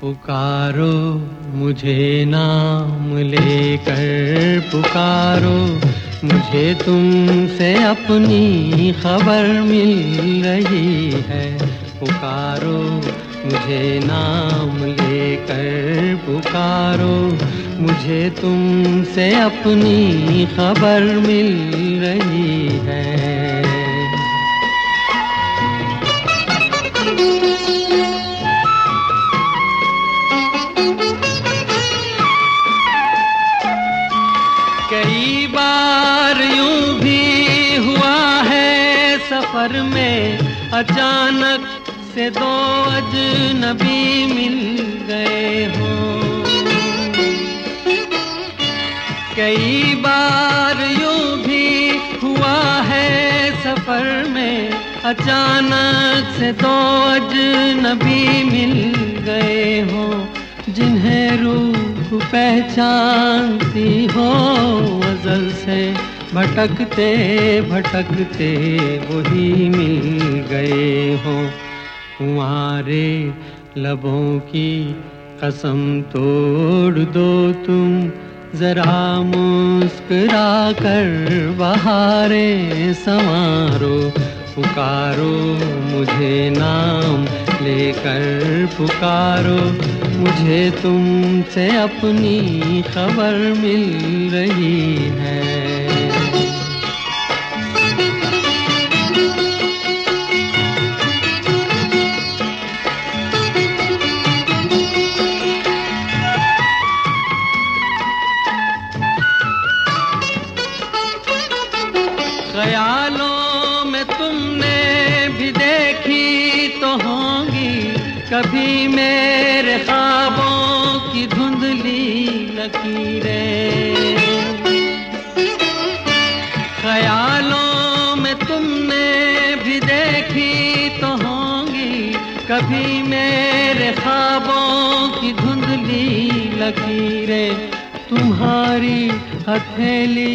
पुकारो, मुझे नाम लेकर पुकारो। मुझे तुमसे अपनी खबर मिल रही है। पुकारो, मुझे नाम लेकर पुकारो। मुझे तुमसे अपनी खबर मिल रही है। कई बार यूँ भी हुआ है सफ़र में अचानक से दो अजनबी मिल गए हो। कई बार यूँ भी हुआ है सफ़र में अचानक से दो अजनबी मिल गए हो, जिन्हें रूह पहचानती हो अजल से, भटकते भटकते वही मिल गए हो। तुम्हारे लबों की कसम तोड़ दो तुम, जरा मुस्कुरा कर बहारे संवारो पुकारो मुझे नाम लेकर पुकारो। मुझे तुमसे अपनी खबर मिल रही है। ख्यालों कभी मेरे ख्वाबों की धुंधली लकीरें ख्यालों में तुमने भी देखी तो होंगी। कभी मेरे ख्वाबों की धुंधली लकीरें तुम्हारी हथेली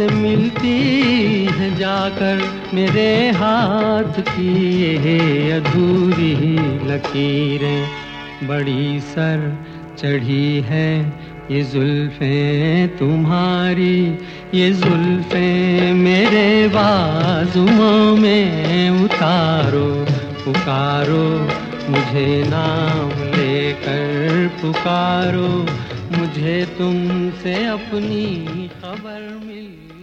से मिलती है जाकर मेरे हाथ की ये अधूरी लकीरें। बड़ी सर चढ़ी है ये जुल्फें तुम्हारी, ये जुल्फें मेरे बाजुओं में उतारो, पुकारो मुझे नाम। लेकर पुकारो मुझे तुमसे अपनी खबर मिल।